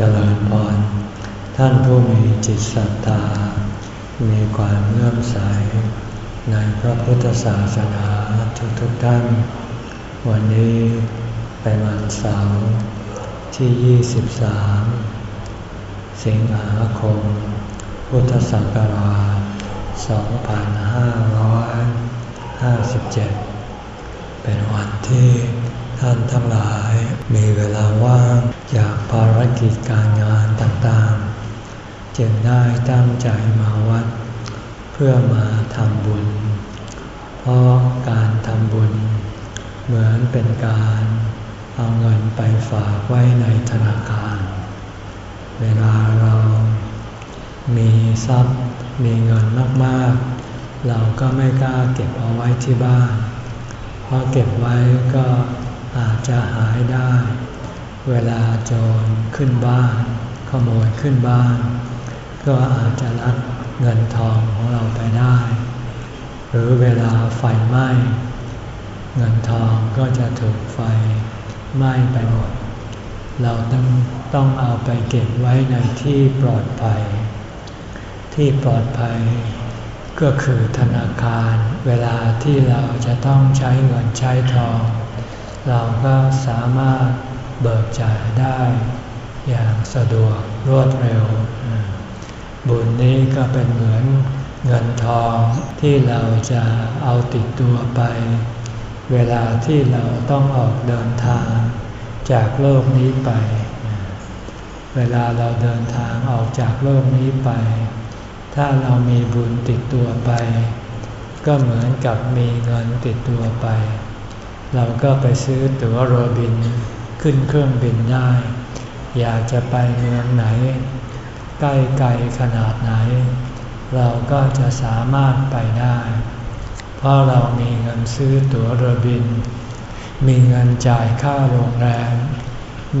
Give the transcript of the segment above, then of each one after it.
เจริญพร ท่านผู้มีจิตศรัทธา มีความเลื่อมใส ในพระพุทธศาสนาทุกๆทท่าน วันนี้เป็นวันเสาร์ที่ 23 สิงหาคม พุทธศักราช 2557 เป็นวันที่ท่านทั้งหลาย มีเวลาว่างจากภารกิจการงานต่างๆ จึงได้ตั้งใจมาวัด เพื่อมาทำบุญ เพราะการทำบุญ เหมือนเป็นการเอาเงินไปฝากไว้ในธนาคาร เวลาเรามีทรัพย์มีเงินมากๆ เราก็ไม่กล้าเก็บเอาไว้ที่บ้าน เพราะเก็บไว้ก็ อาจจะหายได้ เวลาโจรขึ้นบ้าน ขโมยขึ้นบ้าน ก็อาจจะลักเงินทองของเราไปได้ หรือเวลาไฟไหม้เงินทองก็จะถูกไฟไหม้ไปหมด เราต้องต้องเอาไปเก็บไว้ในที่ปลอดภัย ที่ปลอดภัยก็คือธนาคาร เวลาที่เราจะต้องใช้เงินใช้ทอง เราก็สามารถเบิกจ่ายได้อย่างสะดวกรวดเร็ว บุญนี้ก็เป็นเหมือนเงินทองที่เราจะเอาติดตัวไป เวลาที่เราต้องออกเดินทางจากโลกนี้ไป เวลาเราเดินทางออกจากโลกนี้ไป ถ้าเรามีบุญติดตัวไป ก็เหมือนกับมีเงินติดตัวไป เราก็ไปซื้อตั๋วโรบินขึ้นเครื่องบินได้ อยากจะไปเมืองไหน ใกล้ไกลขนาดไหน เราก็จะสามารถไปได้ เพราะเรามีเงินซื้อตั๋วโรบิน มีเงินจ่ายค่าโรงแรม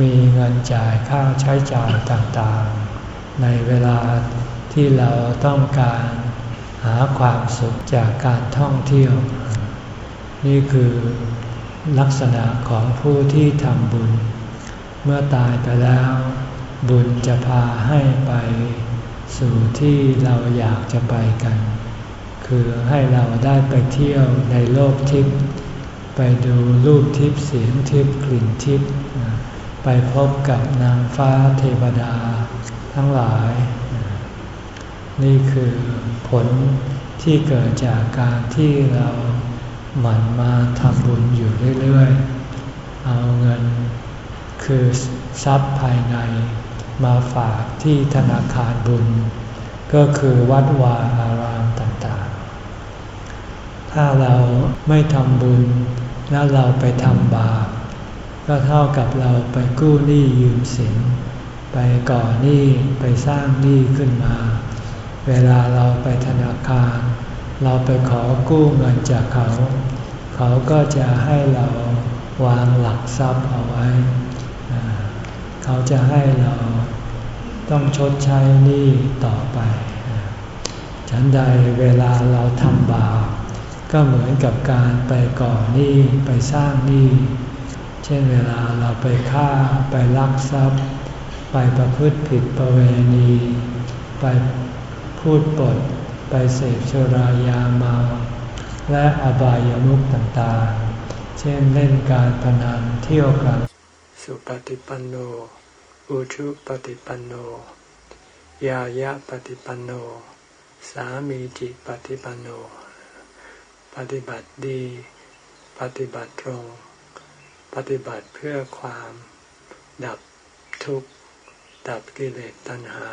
มีเงินจ่ายค่าใช้จ่ายต่างๆ ในเวลาที่เราต้องการหาความสุขจากการท่องเที่ยว นี่คือ ลักษณะของผู้ที่ทำบุญ เมื่อตายไปแล้ว บุญจะพาให้ไป สู่ที่เราอยากจะไปกัน คือให้เราได้ไปเที่ยวในโลกทิพย์ไปดูรูปทิพย์เสียงทิพย์กลิ่นทิพย์ไปพบกับนางฟ้าเทวดา ทั้งหลาย นี่คือผลที่เกิดจากการที่เราหมั่นมาทำบุญอยู่เรื่อย คือทรัพย์ภายใน มาฝากที่ธนาคารบุญ ก็คือวัดวาอารามต่างๆ ถ้าเราไม่ทำบุญแล้วเราไปทำบาปก็เท่ากับเราไปกู้หนี้ยืมสิน ไปก่อหนี้ไปสร้างหนี้ขึ้นมา เวลาเราไปธนาคาร เราไปขอกู้เงินจากเขา เขาก็จะให้เราวางหลักทรัพย์เอาไว้ เขาจะให้เราต้องชดใช้หนี้ต่อไป ฉันใดเวลาเราทำบาปก็เหมือนกับการไปก่อหนี้ไปสร้างหนี้ เช่นเวลาเราไปฆ่าไปลักทรัพย์ ไปประพฤติผิดประเวณี ไปพูดปด ไปเสพชรายาเมา และอบายามุขต่างๆ เช่นเล่นการพนันเที่ยวกัน สุปฏิปันโน อุชุปฏิปันโน ยายะปฏิปันโน สามีจิปฏิปันโน ปฏิบัติดี ปฏิบัติตรง ปฏิบัติเพื่อความ ดับทุกข์ ดับกิเลสตัณหา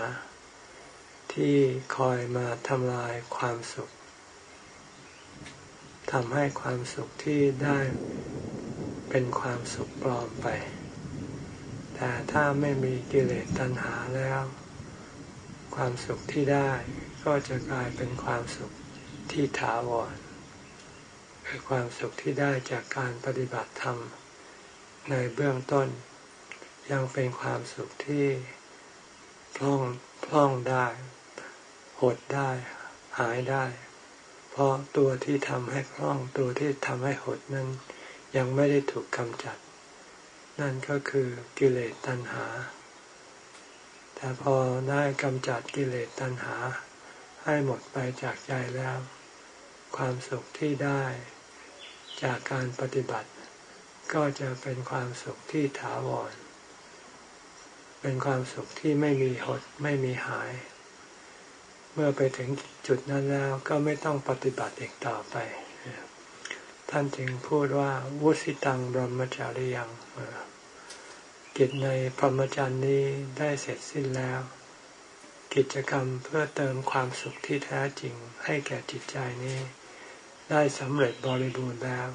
ที่คอยมาทำลายความสุขทำให้ความสุขที่ได้เป็นความสุขปลอมไป แต่ถ้าไม่มีกิเลสตัณหาแล้ว ความสุขที่ได้ก็จะกลายเป็นความสุขที่ถาวรคือความสุขที่ได้จากการปฏิบัติธรรม ในเบื้องต้น ยังเป็นความสุขที่พล่องพล่องได้ หดได้ หายได้ เพราะตัวที่ทำให้คล่องตัวที่ทำให้หดนั้น ยังไม่ได้ถูกกำจัด นั่นก็คือกิเลสตัณหา แต่พอได้กำจัดกิเลสตัณหา ให้หมดไปจากใจแล้ว ความสุขที่ได้ จากการปฏิบัติ ก็จะเป็นความสุขที่ถาวร เป็นความสุขที่ไม่มีหดไม่มีหาย เมื่อไปถึงจุดนั้นแล้วก็ไม่ต้องปฏิบัติอีกต่อไป ท่านจึงพูดว่าวุสิตังบรมจาริยังกิจในพรหมจรรย์นี้ได้เสร็จสิ้นแล้ว กิจกรรมเพื่อเติมความสุขที่แท้จริงให้แก่จิตใจนี้ ได้สำเร็จบริบูรณ์แล้ว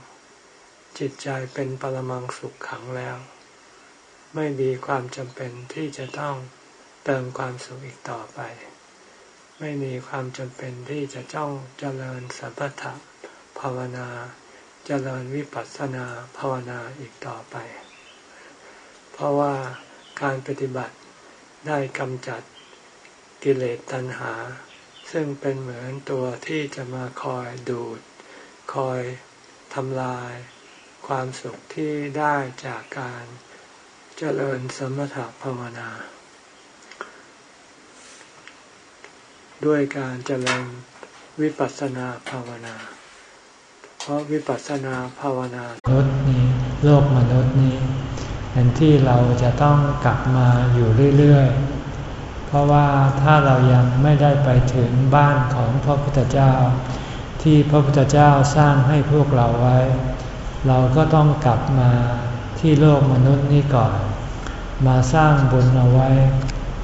จิตใจเป็นปรมังสุขขังแล้ว ไม่มีความจำเป็นที่จะต้องเติมความสุขอีกต่อไป ไม่มีความจำเป็นที่จะจ้องเจริญสัพพะภาวนา จริญวิปัสสนาภาวนาอีกต่อไป เพราะว่าการปฏิบัติได้กำจัดกิเลสตัณหา ซึ่งเป็นเหมือนตัวที่จะมาคอยดูด คอยทำลาย ความสุขที่ได้จากการเจริญสมถภาวนา ด้วยการเจริญวิปัสสนาภาวนา เพราะวิปัสสนาภาวนามนุษย์นี้โลกมนุษย์นี้เป็นที่เราจะต้องกลับมาอยู่เรื่อยๆ เพราะว่าถ้าเรายังไม่ได้ไปถึงบ้านของพระพุทธเจ้า ที่พระพุทธเจ้าสร้างให้พวกเราไว้ เราก็ต้องกลับมาที่โลกมนุษย์นี้ก่อน มาสร้างบุญเอาไว้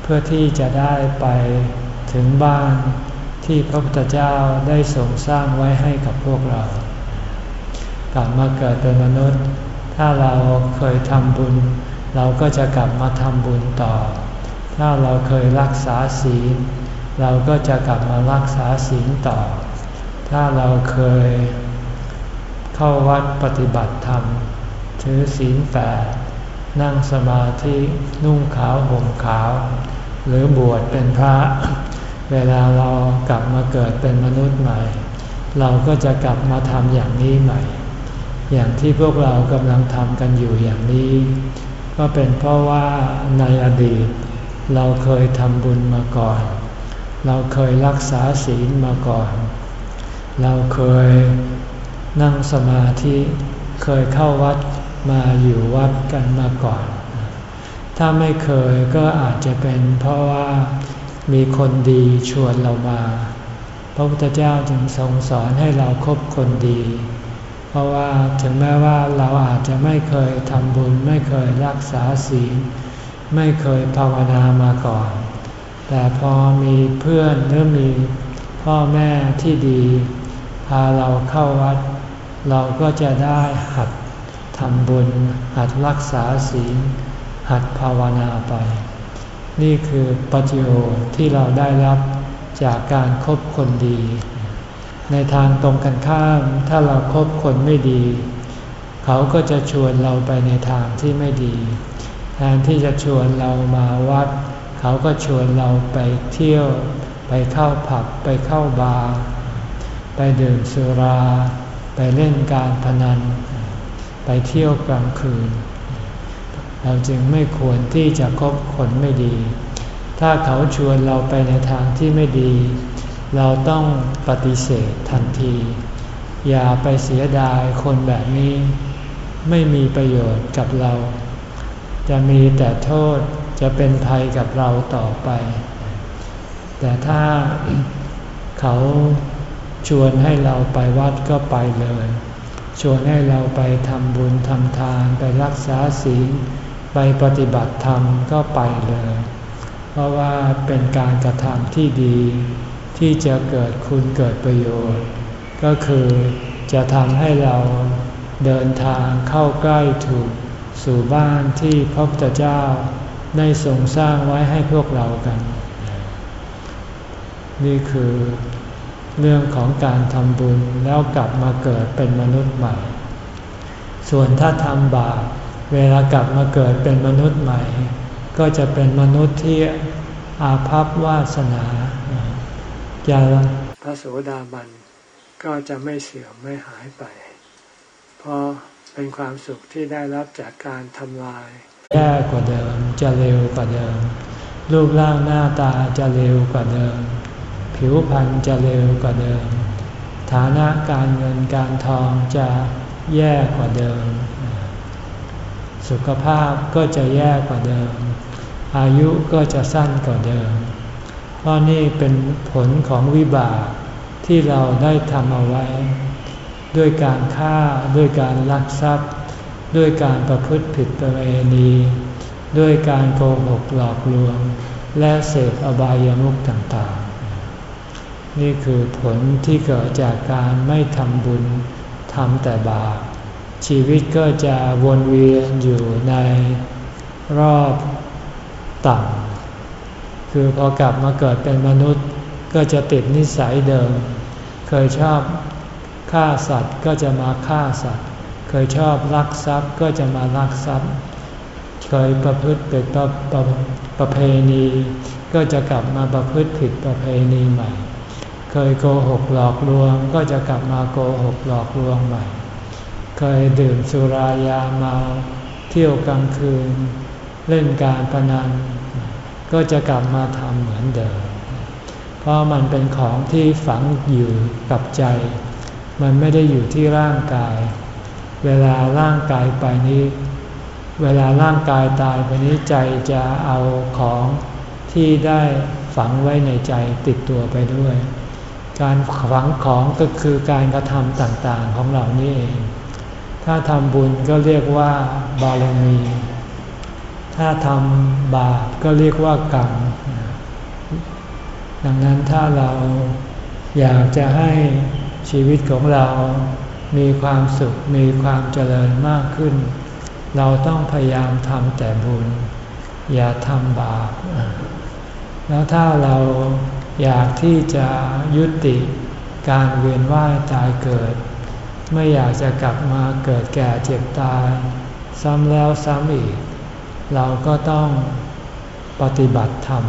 เพื่อที่จะได้ไปถึงบ้านที่พระพุทธเจ้าได้ทรงสร้างไว้ให้กับพวกเรา กลับมาเกิดเป็นมนุษย์ ถ้าเราเคยทำบุญ เราก็จะกลับมาทำบุญต่อ ถ้าเราเคยรักษาศีล เราก็จะกลับมารักษาศีลต่อ ถ้าเราเคยเข้าวัดปฏิบัติธรรม ถือศีลแปดนั่งสมาธินุ่งขาวห่มขาว หรือบวชเป็นพระ เวลาเรากลับมาเกิดเป็นมนุษย์ใหม่ เราก็จะกลับมาทำอย่างนี้ใหม่ อย่างที่พวกเรากำลังทำกันอยู่อย่างนี้ ก็เป็นเพราะว่าในอดีต เราเคยทำบุญมาก่อน เราเคยรักษาศีลมาก่อน เราเคยนั่งสมาธิเคยเข้าวัดมาอยู่วัดกันมาก่อน ถ้าไม่เคยก็อาจจะเป็นเพราะว่ามีคนดีชวนเรามา พระพุทธเจ้าจึงทรงสอนให้เราครบคนดี ราะว่าถึงแม้ว่าเราอาจจะไม่เคยทำบุญ ไม่เคยรักษาศีล ไม่เคยภาวนามาก่อน แต่พอมีเพื่อนหรือมีพ่อแม่ที่ดี พาเราเข้าวัด เราก็จะได้หัดทำบุญ หัดรักษาศีล หัดภาวนาไป นี่คือปัจโยชน์ที่เราได้รับจากการครบคนดี ในทางตรงกันข้าม ถ้าเราครบคนไม่ดี เขาก็จะชวนเราไปในทางที่ไม่ดี แทนที่จะชวนเรามาวัด เขาก็ชวนเราไปเที่ยว ไปเข้าผับ ไปเข้าบาร์ ไปดื่มสุรา ไปเล่นการพนัน ไปเที่ยวกลางคืน เราจึงไม่ควรที่จะคบคนไม่ดี ถ้าเขาชวนเราไปในทางที่ไม่ดี เราต้องปฏิเสธทันที อย่าไปเสียดายคนแบบนี้ ไม่มีประโยชน์กับเรา จะมีแต่โทษจะเป็นภัยกับเราต่อไป แต่ถ้าเขาชวนให้เราไปวัดก็ไปเลย ชวนให้เราไปทำบุญทำทานไปรักษาศีลไปปฏิบัติธรรมก็ไปเลย เพราะว่าเป็นการกระทำที่ดี ที่จะเกิดคุณเกิดประโยชน์ ก็คือจะทำให้เราเดินทางเข้าใกล้ถูกสู่บ้านที่พระพุทธเจ้าได้ทรงสร้างไว้ให้พวกเรากัน นี่คือเรื่องของการทำบุญแล้วกลับมาเกิดเป็นมนุษย์ใหม่ ส่วนถ้าทำบาปเวลากลับมาเกิดเป็นมนุษย์ใหม่ ก็จะเป็นมนุษย์ที่อาภัพวาสนา จะพระโสดาบันก็จะไม่เสื่อมไม่หายไป เพราะเป็นความสุขที่ได้รับจากการทำลายแย่กว่าเดิมจะเร็วกว่าเดิมพรูปร่างหน้าตาจะเร็วกว่าเดิม ผิวพรรณจะเร็วกว่าเดิม ฐานะการเงินการทองจะแย่กว่าเดิม สุขภาพก็จะแย่กว่าเดิม อายุก็จะสั้นกว่าเดิมเพ ราะนี่เป็นผลของวิบากที่เราได้ทำเอาไว้ ด้วยการฆ่าด้วยการลักทรัพย์ ด้วยการประพฤติผิดประเวณี ด้วยการโกหกหลอกลวง และเสพอบายามุขต่างๆ นี่คือผลที่เกิดจากการไม่ทำบุญทำแต่บาปชีวิตก็จะวนเวียนอยู่ในรอบต่ำ คือพอกลับมาเกิดเป็นมนุษย์ ก็จะติดนิสัยเดิม เคยชอบฆ่าสัตว์ก็จะมาฆ่าสัตว์ เคยชอบลักทรัพย์ก็จะมาลักทรัพย์ เคยประพฤติผิดประประประเพณี ก็จะกลับมาประพฤติผิดประเพณีใหม่ เคยโกหกหลอกลวงก็จะกลับมาโกหกหลอกลวงใหม่ เคยดื่มสุรายาเมาเที่ยวกลางคืน เล่นการพนัน ก็จะกลับมาทำเหมือนเดิม เพราะมันเป็นของที่ฝังอยู่กับใจ มันไม่ได้อยู่ที่ร่างกาย เวลาร่างกายไปนี้ เวลาร่างกายตายไปนี้ใจจะเอาของที่ได้ฝังไว้ในใจติดตัวไปด้วย การฝังของก็คือการกระทำต่างๆของเหล่านี้เอง ถ้าทำบุญก็เรียกว่าบารมี ถ้าทำบาปก็เรียกว่ากรรม ดังนั้นถ้าเราอยากจะให้ชีวิตของเรามีความสุขมีความเจริญมากขึ้น เราต้องพยายามทำแต่บุญ อย่าทำบาป แล้วถ้าเราอยากที่จะยุติการเวียนว่ายตายเกิด ไม่อยากจะกลับมาเกิดแก่เจ็บตาย ซ้ำแล้วซ้ำอีก เราก็ต้องปฏิบัติธรรม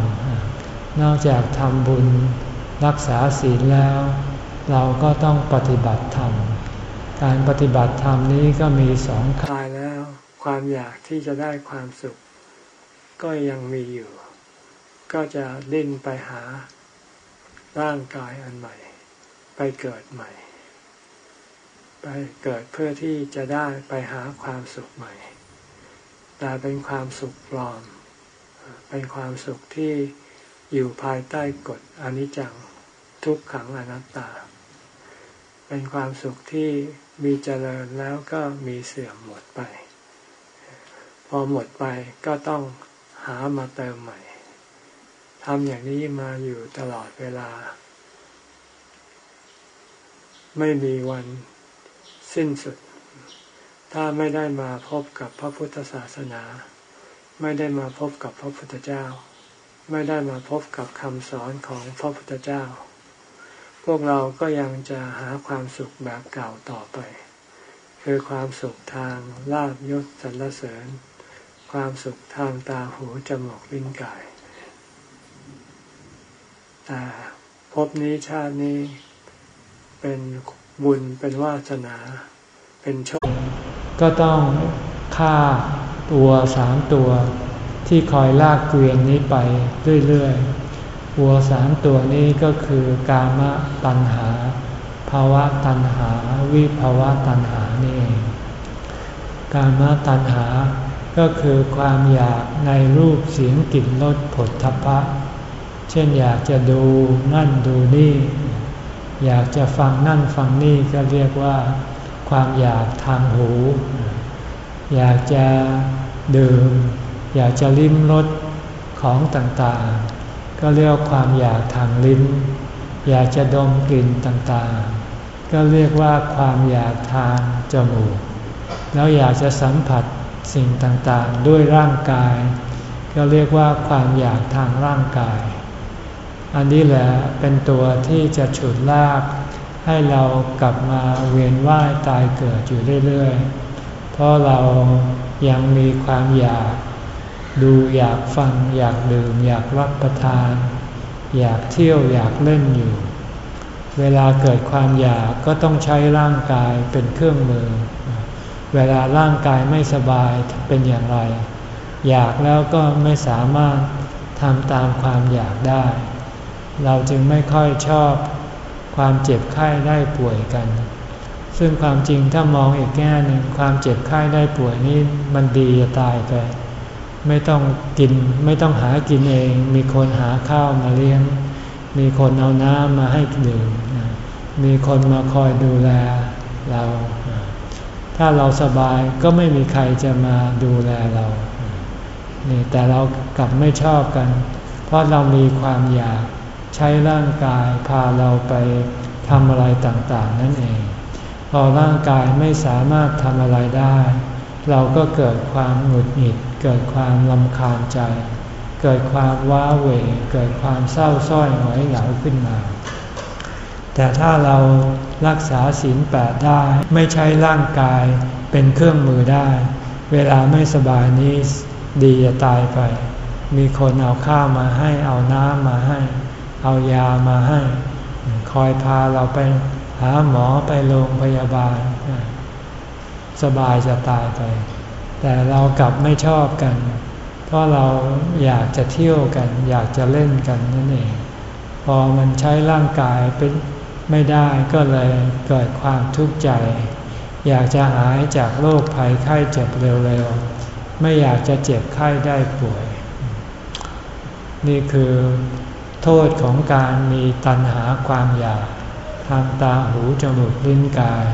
นอกจากทำบุญรักษาศีลแล้ว เราก็ต้องปฏิบัติธรรม การปฏิบัติธรรมนี้ก็มีสองตายแล้ว ความอยากที่จะได้ความสุข ก็ยังมีอยู่ ก็จะดิ้นไปหาร่างกายอันใหม่ ไปเกิดใหม่ ไปเกิดเพื่อที่จะได้ไปหาความสุขใหม่ แต่เป็นความสุขปลอม เป็นความสุขที่อยู่ภายใต้กฎอนิจจังทุกขังอนัตตา เป็นความสุขที่มีเจริญแล้วก็มีเสื่อมหมดไป พอหมดไปก็ต้องหามาเติมใหม่ทำอย่างนี้มาอยู่ตลอดเวลา ไม่มีวันสิ้นสุด ถ้าไม่ได้มาพบกับพระพุทธศาสนา ไม่ได้มาพบกับพระพุทธเจ้า ไม่ได้มาพบกับคำสอนของพระพุทธเจ้า พวกเราก็ยังจะหาความสุขแบบเก่าต่อไป คือความสุขทางลาบยศสรรเสริญ ความสุขทางตาหูจมูกลิ้นกายแต่พบนี้ชาตินี้เป็นบุญเป็นวาสนา เป็นโชค ก็ต้องฆ่าตัวสามตัวที่คอยลากเกวียนนี้ไปเรื่อยๆวัวสามตัวนี้ก็คือกามตัณหา ภาวะตัณหา วิภาวะตัณหานี่เอง กามตัณหา ก็คือความอยากในรูปเสียงกลิ่นรสผลทพะ เช่นอยากจะดูนั่นดูนี่ อยากจะฟังนั่นฟังนี่ก็เรียกว่า ความอยากทางหู อยากจะดื่ม อยากจะลิ้มรสของต่างๆ ก็เรียกความอยากทางลิ้น อยากจะดมกลิ่นต่างๆ ก็เรียกว่าความอยากทางจมูก แล้วอยากจะสัมผัสสิ่งต่างๆ ด้วยร่างกาย ก็เรียกว่าความอยากทางร่างกาย อันนี้แหละเป็นตัวที่จะฉุดลาก ให้เรากลับมาเวียนว่ายตายเกิดอยู่เรื่อยๆ เพราะเรายังมีความอยากดูอยากฟังอยากดื่มอยากรับประทาน อยากเที่ยวอยากเล่นอยู่ เวลาเกิดความอยากก็ต้องใช้ร่างกายเป็นเครื่องมือ เวลาร่างกายไม่สบายเป็นอย่างไร อยากแล้วก็ไม่สามารถททำตามความอยากได้ เราจึงไม่ค่อยชอบ ความเจ็บไข้ได้ป่วยกัน ซึ่งความจริงถ้ามองอีกแง่หนึ่งความเจ็บไข้ได้ป่วยนี่มันดีจะตายไป ไม่ต้องกินไม่ต้องหากินเอง มีคนหาข้าวมาเลี้ยง มีคนเอาน้ำมาให้ดื่ม มีคนมาคอยดูแลเรา ถ้าเราสบายก็ไม่มีใครจะมาดูแลเรานี่แต่เรากลับไม่ชอบกัน เพราะเรามีความอยาก ใช้ร่างกายพาเราไปทำอะไรต่างๆ นั่นเอง พอร่างกายไม่สามารถทำอะไรได้ เราก็เกิดความหงุดหงิด เกิดความลำคาญใจ เกิดความว้าเหวเกิดความเศร้าส้อยหงอยเหงาขึ้นมา แต่ถ้าเรารักษาศีลแปดได้ไม่ใช้ร่างกายเป็นเครื่องมือได้ เวลาไม่สบายนี้ดีจะตายไป มีคนเอาข้าวมาให้เอาน้ำมาให้ เอายามาให้ คอยพาเราไปหาหมอไปโรงพยาบาล สบายจะตายไป แต่เรากลับไม่ชอบกัน เพราะเราอยากจะเที่ยวกัน อยากจะเล่นกันนั่นเอง พอมันใช้ร่างกายเป็นไม่ได้ก็เลยเกิดความทุกข์ใจ อยากจะหายจากโรคภัยไข้เจ็บเร็วๆ ไม่อยากจะเจ็บไข้ได้ป่วย นี่คือ โทษของการมีตัณหาความอยากทางตาหูจมูกลิ้นกาย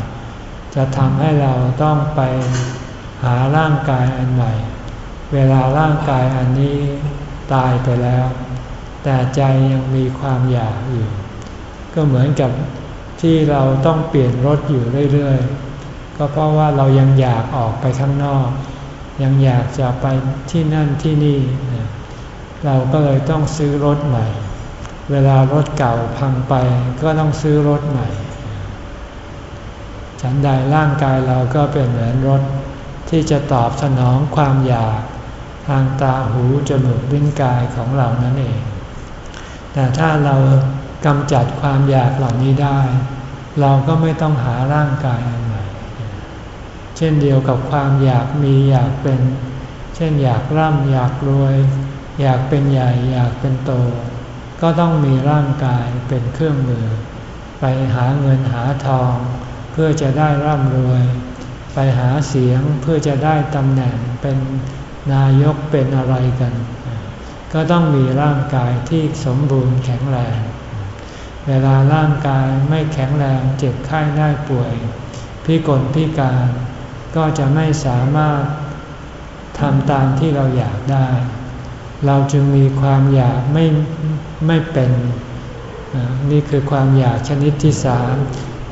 จะทำให้เราต้องไปหาร่างกายอันใหม่ เวลาร่างกายอันนี้ตายไปแล้ว แต่ใจยังมีความอยากอยู่ ก็เหมือนกับที่เราต้องเปลี่ยนรถอยู่เรื่อยๆ ก็เพราะว่าเรายังอยากออกไปข้างนอก ยังอยากจะไปที่นั่นที่นี่ เราก็เลยต้องซื้อรถใหม่ เวลารถเก่าพังไปก็ต้องซื้อรถใหม่ ฉันใดร่างกายเราก็เป็นเหมือนรถที่จะตอบสนองความอยากทางตาหูจมูกลิ้นกายของเรานั่นเอง แต่ถ้าเรากำจัดความอยากเหล่านี้ได้ เราก็ไม่ต้องหาร่างกายอันใหม่ เช่นเดียวกับความอยากมีอยากเป็น เช่นอยากร่ำอยากรวย อยากเป็นใหญ่อยากเป็นโต ก็ต้องมีร่างกายเป็นเครื่องมือ ไปหาเงินหาทอง เพื่อจะได้ร่ำรวย ไปหาเสียงเพื่อจะได้ตำแหน่งเป็นนายกเป็นอะไรกัน ก็ต้องมีร่างกายที่สมบูรณ์แข็งแรง เวลาร่างกายไม่แข็งแรงเจ็บไข้ได้ป่วย พิกลพิการก็จะไม่สามารถทำตามที่เราอยากได้ เราจึงมีความอยากไม่ไม่เป็น นี่คือความอยากชนิดที่สาม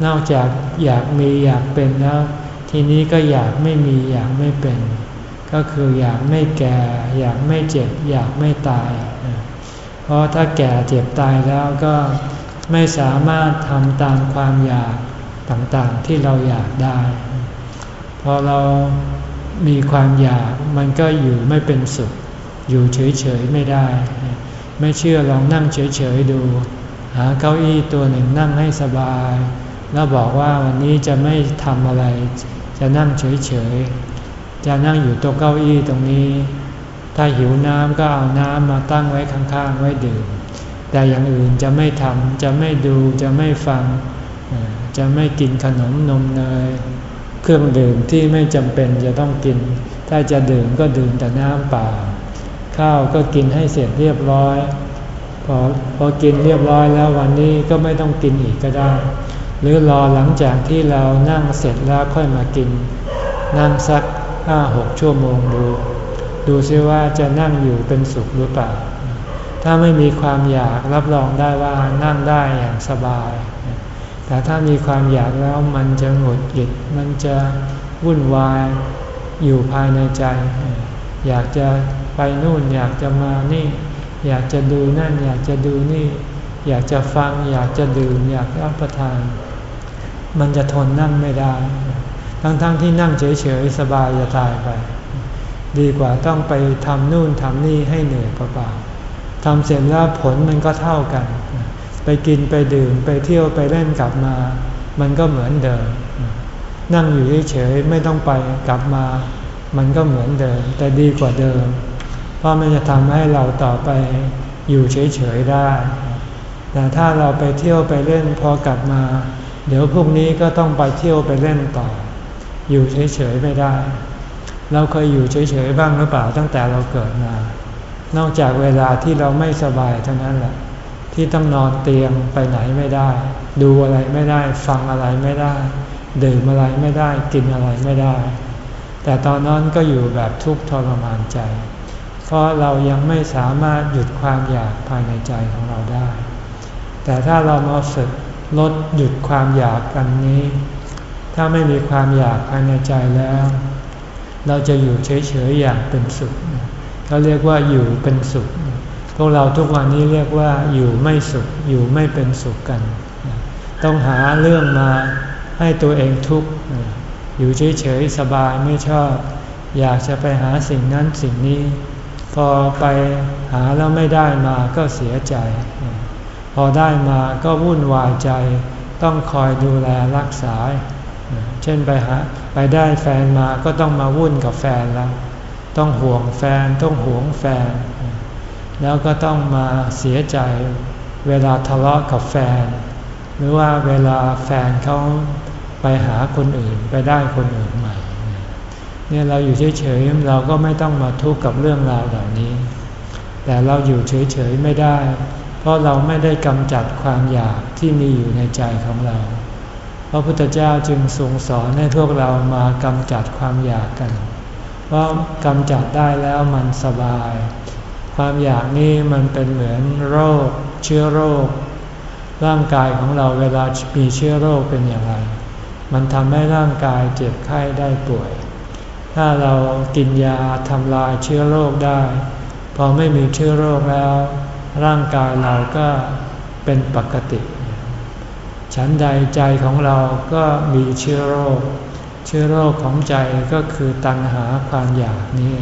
นอกจากอยากมีอยากเป็นแล้ว ทีนี้ก็อยากไม่มีอยากไม่เป็น ก็คืออยากไม่แก่ อยากไม่เจ็บ อยากไม่ตาย เพราะถ้าแก่เจ็บตายแล้วก็ไม่สามารถทำตามความอยากต่างๆที่เราอยากได้ พอเรามีความอยากมันก็อยู่ไม่เป็นสุข อยู่เฉยๆไม่ได้ ไม่เชื่อลองนั่งเฉยๆดู หาเก้าอี้ตัวหนึ่งนั่งให้สบาย แล้วบอกว่าวันนี้จะไม่ทำอะไร จะนั่งเฉยๆ จะนั่งอยู่ตัวเก้าอี้ตรงนี้ ถ้าหิวน้ำก็เอาน้ำมาตั้งไว้ข้างๆ ไว้ดื่ม แต่อย่างอื่นจะไม่ทำจะไม่ดูจะไม่ฟัง จะไม่กินขนมนมเนยเครื่องดื่มที่ไม่จำเป็นจะต้องกิน ถ้าจะดื่มก็ดื่มแต่น้ำเปล่า ข้าวก็กินให้เสร็จเรียบร้อย พอพอกินเรียบร้อยแล้ววันนี้ก็ไม่ต้องกินอีกก็ได้ หรือรอหลังจากที่เรานั่งเสร็จแล้วค่อยมากิน นั่งสักห้าหกชั่วโมงดู ดูซิว่าจะนั่งอยู่เป็นสุขหรือเปล่า ถ้าไม่มีความอยากรับรองได้ว่านั่งได้อย่างสบาย แต่ถ้ามีความอยากแล้วมันจะหงุดหงิดมันจะวุ่นวายอยู่ภายในใจ อยากจะ ไปนู่นอยากจะมานี่ อยากจะดูนั่น อยากจะดูนี่ อยากจะฟัง อยากจะดื่มอยากรับประทาน มันจะทนนั่งไม่ได้ ทั้งๆทที่นั่งเฉยๆสบายจะตายไป ดีกว่าต้องไปทำนู่นทำนี่ให้เหนื่อยเปล่าๆทำเสร็จแล้วผลมันก็เท่ากัน ไปกินไปดื่มไปเที่ยวไปเล่นกลับมา มันก็เหมือนเดิมนั่งอยู่เฉยๆไม่ต้องไปกลับมา มันก็เหมือนเดิม แต่ดีกว่าเดิม เพราะมันจะทำให้เราต่อไปอยู่เฉยๆได้ แต่ถ้าเราไปเที่ยวไปเล่นพอกลับมา เดี๋ยวพรุ่งนี้ก็ต้องไปเที่ยวไปเล่นต่อ อยู่เฉยๆไม่ได้ เราเคยอยู่เฉยๆบ้างหรือเปล่าตั้งแต่เราเกิดมา นอกจากเวลาที่เราไม่สบายเท่านั้นแหละ ที่ต้องนอนเตียงไปไหนไม่ได้ ดูอะไรไม่ได้ ฟังอะไรไม่ได้ ดื่มอะไรไม่ได้ กินอะไรไม่ได้ แต่ตอนนั้นก็อยู่แบบทุกข์ทรมานใจ ราะเรายังไม่สามารถหยุดความอยากภายในใจของเราได้ แต่ถ้าเรามาฝึกลดหยุดความอยากกันนี้ ถ้าไม่มีความอยากภายในใจแล้ว เราจะอยู่เฉยๆอย่างเป็นสุขเขาเรียกว่าอยู่เป็นสุข พวกเราทุกวันนี้เรียกว่าอยู่ไม่สุขอยู่ไม่เป็นสุขกัน ต้องหาเรื่องมาให้ตัวเองทุกข์อยู่เฉยๆสบายไม่ชอบ อยากจะไปหาสิ่งนั้นสิ่งนี้ พอไปหาแล้วไม่ได้มาก็เสียใจ พอได้มาก็วุ่นวายใจ ต้องคอยดูแลรักษา เช่นไปหาไปได้แฟนมาก็ต้องมาวุ่นกับแฟนแล้ว ต้องห่วงแฟนต้องห่วงแฟน แล้วก็ต้องมาเสียใจเวลาทะเลาะกับแฟน หรือว่าเวลาแฟนเขาไปหาคนอื่นไปได้คนอื่นใหม่ เนี่ยเราอยู่เฉยๆเราก็ไม่ต้องมาทุกข์กับเรื่องราวเหล่านี้ แต่เราอยู่เฉยๆไม่ได้ เพราะเราไม่ได้กำจัดความอยากที่มีอยู่ในใจของเรา พระพุทธเจ้าจึงทรงสอนให้พวกเรามากำจัดความอยากกัน เพราะกำจัดได้แล้วมันสบาย ความอยากนี่มันเป็นเหมือนโรค เชื้อโรค ร่างกายของเราเวลามีเชื้อโรคเป็นอย่างไร มันทำให้ร่างกายเจ็บไข้ได้ป่วย ถ้าเรากินยาทำลายเชื้อโรคได้ พอไม่มีเชื้อโรคแล้ว ร่างกายเราก็เป็นปกติ ฉันใดใจของเราก็มีเชื้อโรค เชื้อโรคของใจก็คือตัณหาความอยากนี่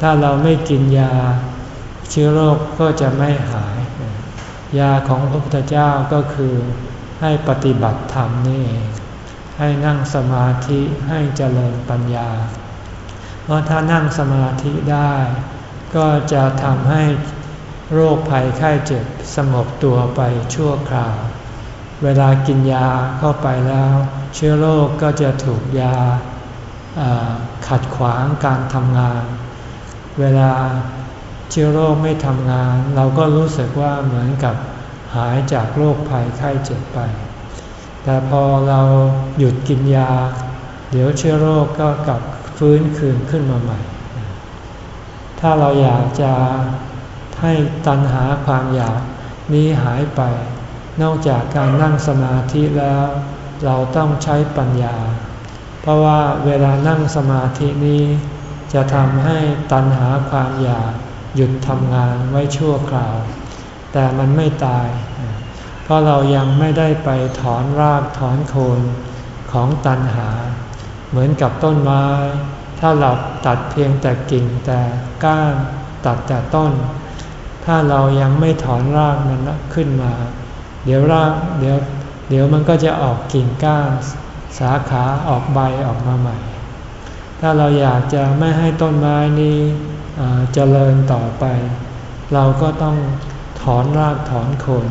ถ้าเราไม่กินยา เชื้อโรคก็จะไม่หาย ยาของพระพุทธเจ้าก็คือให้ปฏิบัติธรรมนี่เอง ให้นั่งสมาธิให้เจริญปัญญา เพราะถ้านั่งสมาธิได้ ก็จะทำให้โรคภัยไข้เจ็บสงบตัวไปชั่วคราว เวลากินยาเข้าไปแล้ว เชื้อโรคก็จะถูกยาขัดขวางการทำงาน เวลาเชื้อโรคไม่ทำงาน เราก็รู้สึกว่าเหมือนกับหายจากโรคภัยไข้เจ็บไป แต่พอเราหยุดกินยา เดี๋ยวเชื้อโรคก็กลับฟื้นคืนขึ้นมาใหม่ ถ้าเราอยากจะให้ตัณหาความอยากนี้หายไป นอกจากการนั่งสมาธิแล้ว เราต้องใช้ปัญญา เพราะว่าเวลานั่งสมาธินี้ จะทำให้ตัณหาความอยากหยุดทำงานไว้ชั่วคราว แต่มันไม่ตาย เพราะเรายังไม่ได้ไปถอนรากถอนโคนของตันหา เหมือนกับต้นไม้ ถ้าเราตัดเพียงแต่กิ่งแต่ก้านตัดแต่ต้น ถ้าเรายังไม่ถอนรากมันขึ้นมา เดี๋ยวรากเดี๋ยวเดี๋ยวมันก็จะออกกิ่งก้านสาขาออกใบออกมาใหม่ ถ้าเราอยากจะไม่ให้ต้นไม้นี้เจริญต่อไป เราก็ต้องถอนรากถอนโคน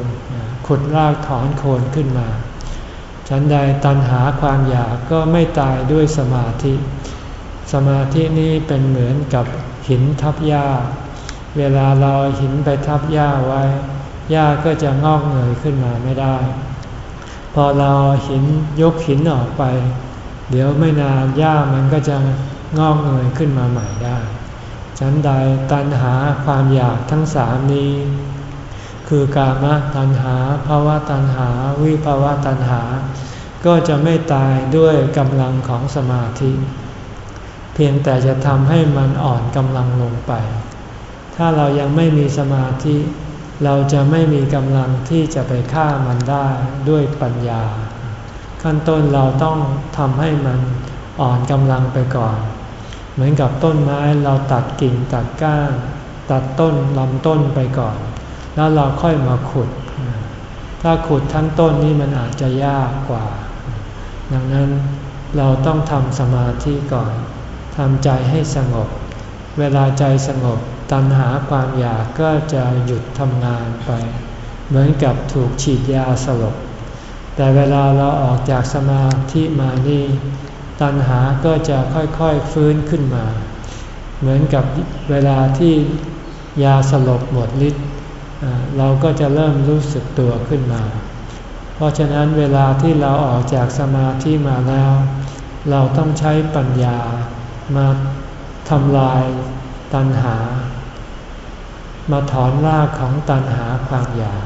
ขุดรากถอนโคนขึ้นมา ฉันใดตันหาความอยากก็ไม่ตายด้วยสมาธิ สมาธินี้เป็นเหมือนกับหินทับหญ้า เวลาเราหินไปทับหญ้าไว้ หญ้าก็จะงอกเงยขึ้นมาไม่ได้ พอเราหินยกหินออกไป เดี๋ยวไม่นานหญ้ามันก็จะงอกเงยขึ้นมาใหม่ได้ ฉันใดตันหาความอยากทั้งสามนี้ คือกามตัณหาภาวะตัณหา วิภาวะตัณหา ก็จะไม่ตายด้วยกำลังของสมาธิ เพียงแต่จะทำให้มันอ่อนกำลังลงไป ถ้าเรายังไม่มีสมาธิ เราจะไม่มีกำลังที่จะไปฆ่ามันได้ด้วยปัญญา ขั้นต้นเราต้องทำให้มันอ่อนกำลังไปก่อน เหมือนกับต้นไม้เราตัดกิ่งตัดก้าน ตัดต้นลำต้นไปก่อน แล้วเราค่อยมาขุด ถ้าขุดทั้งต้นนี้มันอาจจะยากกว่า ดังนั้นเราต้องทำสมาธิก่อนทำใจให้สงบ เวลาใจสงบตัณหาความอยากก็จะหยุดทำงานไป เหมือนกับถูกฉีดยาสลบ แต่เวลาเราออกจากสมาธิมานี่ ตัณหาก็จะค่อยๆฟื้นขึ้นมา เหมือนกับเวลาที่ยาสลบหมดฤทธิ์ เราก็จะเริ่มรู้สึกตัวขึ้นมา เพราะฉะนั้นเวลาที่เราออกจากสมาธิมาแล้ว เราต้องใช้ปัญญามาทำลายตัณหา มาถอนรากของตัณหาความอยาก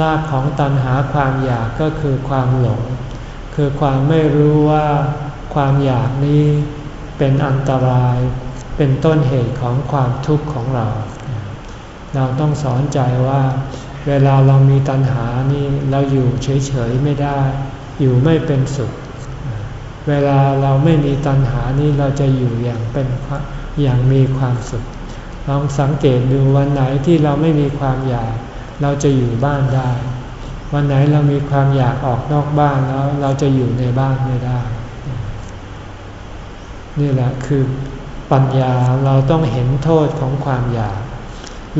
รากของตัณหาความอยากก็คือความหลง คือความไม่รู้ว่าความอยากนี้เป็นอันตราย เป็นต้นเหตุของความทุกข์ของเรา เราต้องสอนใจว่า เวลาเรามีตัณหานี่เราอยู่เฉยๆไม่ได้ อยู่ไม่เป็นสุข เวลาเราไม่มีตัณหานี่เราจะอยู่อย่างเป็นอย่างมีความสุขลองสังเกตดูวันไหนที่เราไม่มีความอยาก เราจะอยู่บ้านได้ วันไหนเรามีความอยากออกนอกบ้านแล้ว เราจะอยู่ในบ้านไม่ได้ นี่แหละคือปัญญาเราต้องเห็นโทษของความอยาก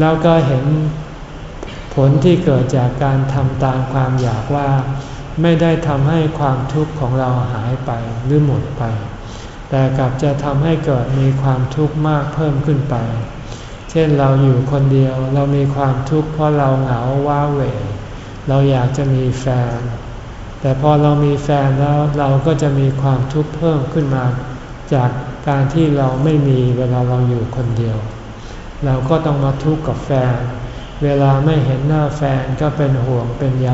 แล้วก็เห็นผลที่เกิดจากการทำตามความอยากว่า ไม่ได้ทำให้ความทุกข์ของเราหายไปหรือหมดไป แต่กลับจะทำให้เกิดมีความทุกข์มากเพิ่มขึ้นไป เช่นเราอยู่คนเดียวเรามีความทุกข์เพราะเราเหงาว้าเหวเราอยากจะมีแฟน แต่พอเรามีแฟนแล้วเราก็จะมีความทุกข์เพิ่มขึ้นมา จากการที่เราไม่มีเวลาเราอยู่คนเดียว เราก็ต้องมาทุกข์กับแฟน เวลาไม่เห็นหน้าแฟนก็เป็นห่วงเป็นใย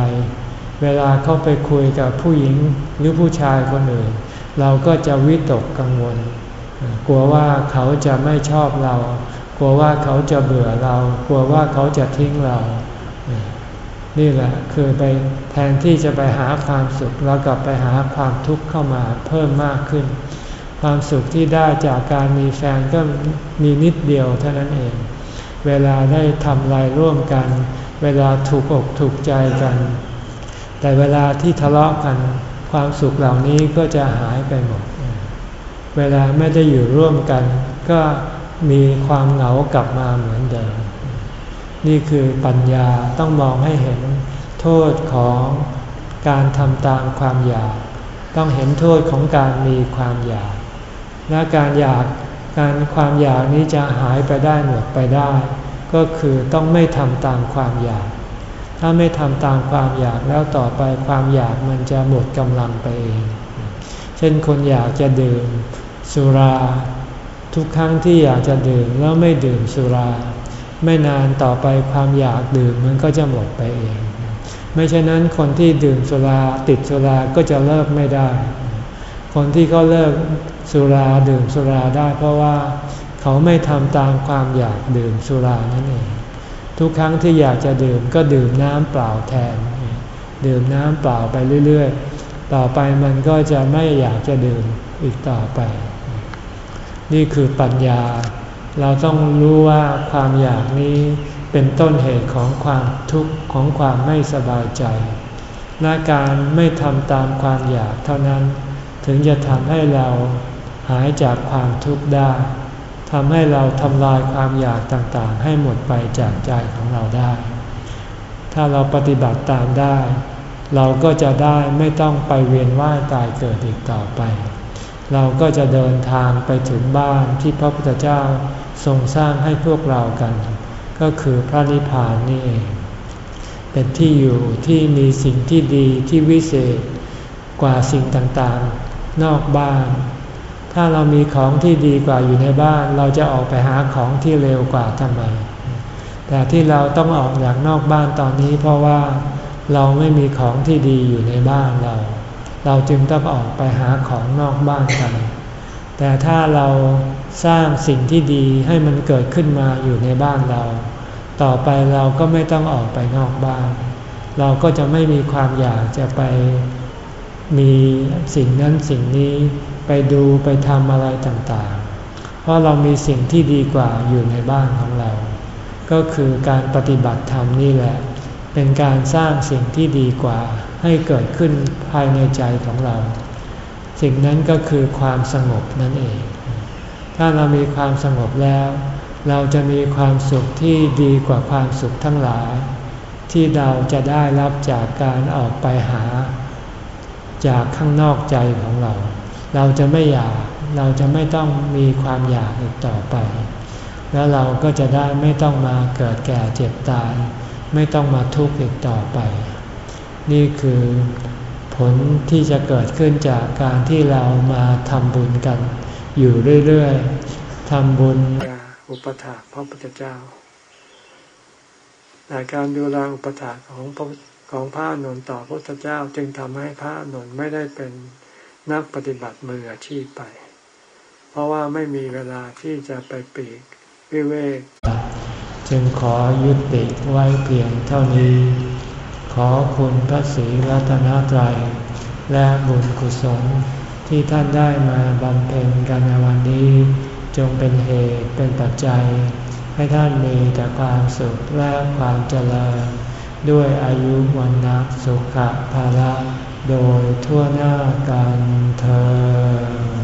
เวลาเขาไปคุยกับผู้หญิงหรือผู้ชายคนอื่น เราก็จะวิตกกังวล กลัวว่าเขาจะไม่ชอบเรา กลัวว่าเขาจะเบื่อเรา กลัวว่าเขาจะทิ้งเรา นี่แหละคือไปแทนที่จะไปหาความสุขเรากลับไปหาความทุกข์เข้ามาเพิ่มมากขึ้น ความสุขที่ได้จากการมีแฟนก็มีนิดเดียวเท่านั้นเอง เวลาได้ทำอะไรร่วมกัน เวลาถูกอกถูกใจกัน แต่เวลาที่ทะเลาะกัน ความสุขเหล่านี้ก็จะหายไปหมด เวลาไม่ได้อยู่ร่วมกัน ก็มีความเหงากลับมาเหมือนเดิม นี่คือปัญญาต้องมองให้เห็นโทษของการทำตามความอยาก ต้องเห็นโทษของการมีความอยาก และการอยากการความอยากนี้จะหายไปได้หมดไปได้ ก็คือต้องไม่ทำตามความอยาก ถ้าไม่ทำตามความอยากแล้วต่อไปความอยากมันจะหมดกำลังไปเอง เช่นคนอยากจะดื่มสุรา ทุกครั้งที่อยากจะดื่มแล้วไม่ดื่มสุรา ไม่นานต่อไปความอยากดื่มมันก็จะหมดไปเอง ไม่เช่นนั้นคนที่ดื่มสุราติดสุราก็จะเลิกไม่ได้ คนที่เขาเลิก สุราดื่มสุราได้เพราะว่าเขาไม่ทำตามความอยากดื่มสุรานั่นเอง ทุกครั้งที่อยากจะดื่มก็ดื่มน้ำเปล่าแทน ดื่มน้ำเปล่าไปเรื่อยๆ ต่อไปมันก็จะไม่อยากจะดื่มอีกต่อไป นี่คือปัญญา เราต้องรู้ว่าความอยากนี้เป็นต้นเหตุของความทุกข์ของความไม่สบายใจและการไม่ทำตามความอยากเท่านั้น ถึงจะทำให้เรา หายจากความทุกข์ได้ทำให้เราทำลายความอยากต่างๆ ให้หมดไปจากใจของเราได้ ถ้าเราปฏิบัติตามได้ เราก็จะได้ไม่ต้องไปเวียนว่ายตายเกิดอีกต่อไป เราก็จะเดินทางไปถึงบ้านที่พระพุทธเจ้าทรงสร้างให้พวกเรากัน ก็คือพระนิพพานนี่เอง เป็นที่อยู่ที่มีสิ่งที่ดีที่วิเศษ กว่าสิ่งต่างๆ นอกบ้าน ถ้าเรามีของที่ดีกว่าอยู่ในบ้าน เราจะออกไปหาของที่เร็วกว่าทำไม แต่ที่เราต้องออกจากนอกบ้านตอนนี้ เพราะว่าเราไม่มีของที่ดีอยู่ในบ้านเรา เราจึงต้องออกไปหาของนอกบ้านกัน แต่ถ้าเราสร้างสิ่งที่ดีให้มันเกิดขึ้นมาอยู่ในบ้านเรา ต่อไปเราก็ไม่ต้องออกไปนอกบ้าน เราก็จะไม่มีความอยากจะไปมีสิ่งนั้นสิ่งนี้ ไปดูไปทำอะไรต่างๆ เพราะเรามีสิ่งที่ดีกว่าอยู่ในบ้านของเรา ก็คือการปฏิบัติธรรมนี่แหละ เป็นการสร้างสิ่งที่ดีกว่าให้เกิดขึ้นภายในใจของเรา สิ่งนั้นก็คือความสงบนั่นเอง ถ้าเรามีความสงบแล้ว เราจะมีความสุขที่ดีกว่าความสุขทั้งหลาย ที่เราจะได้รับจากการออกไปหา จากข้างนอกใจของเรา เราจะไม่อยากเราจะไม่ต้องมีความอยากอีกต่อไป แล้วเราก็จะได้ไม่ต้องมาเกิดแก่เจ็บตาย ไม่ต้องมาทุกข์อีกต่อไป นี่คือผลที่จะเกิดขึ้นจากการที่เรามาทำบุญกัน อยู่เรื่อยๆทำบุญอุปถาพระพุทธเจ้าแต่การดูแลอุปถาของของพระนนท์ต่อพระพุทธเจ้าจึงทำให้พระนนท์ไม่ได้เป็น นักปฏิบัติมืออาชีพไป เพราะว่าไม่มีเวลาที่จะไปปีกวิเวก จึงขอยุติไว้เพียงเท่านี้ ขอคุณพระศรีรัตนตรัย และบุญกุศลที่ท่านได้มาบำเพ็ญกันในวันนี้ จงเป็นเหตุเป็นปัจจัย ให้ท่านมีแต่ความสุขและความเจริญ ด้วยอายุวันนะสุขภาละ โดยทั่วหน้ากันเธอ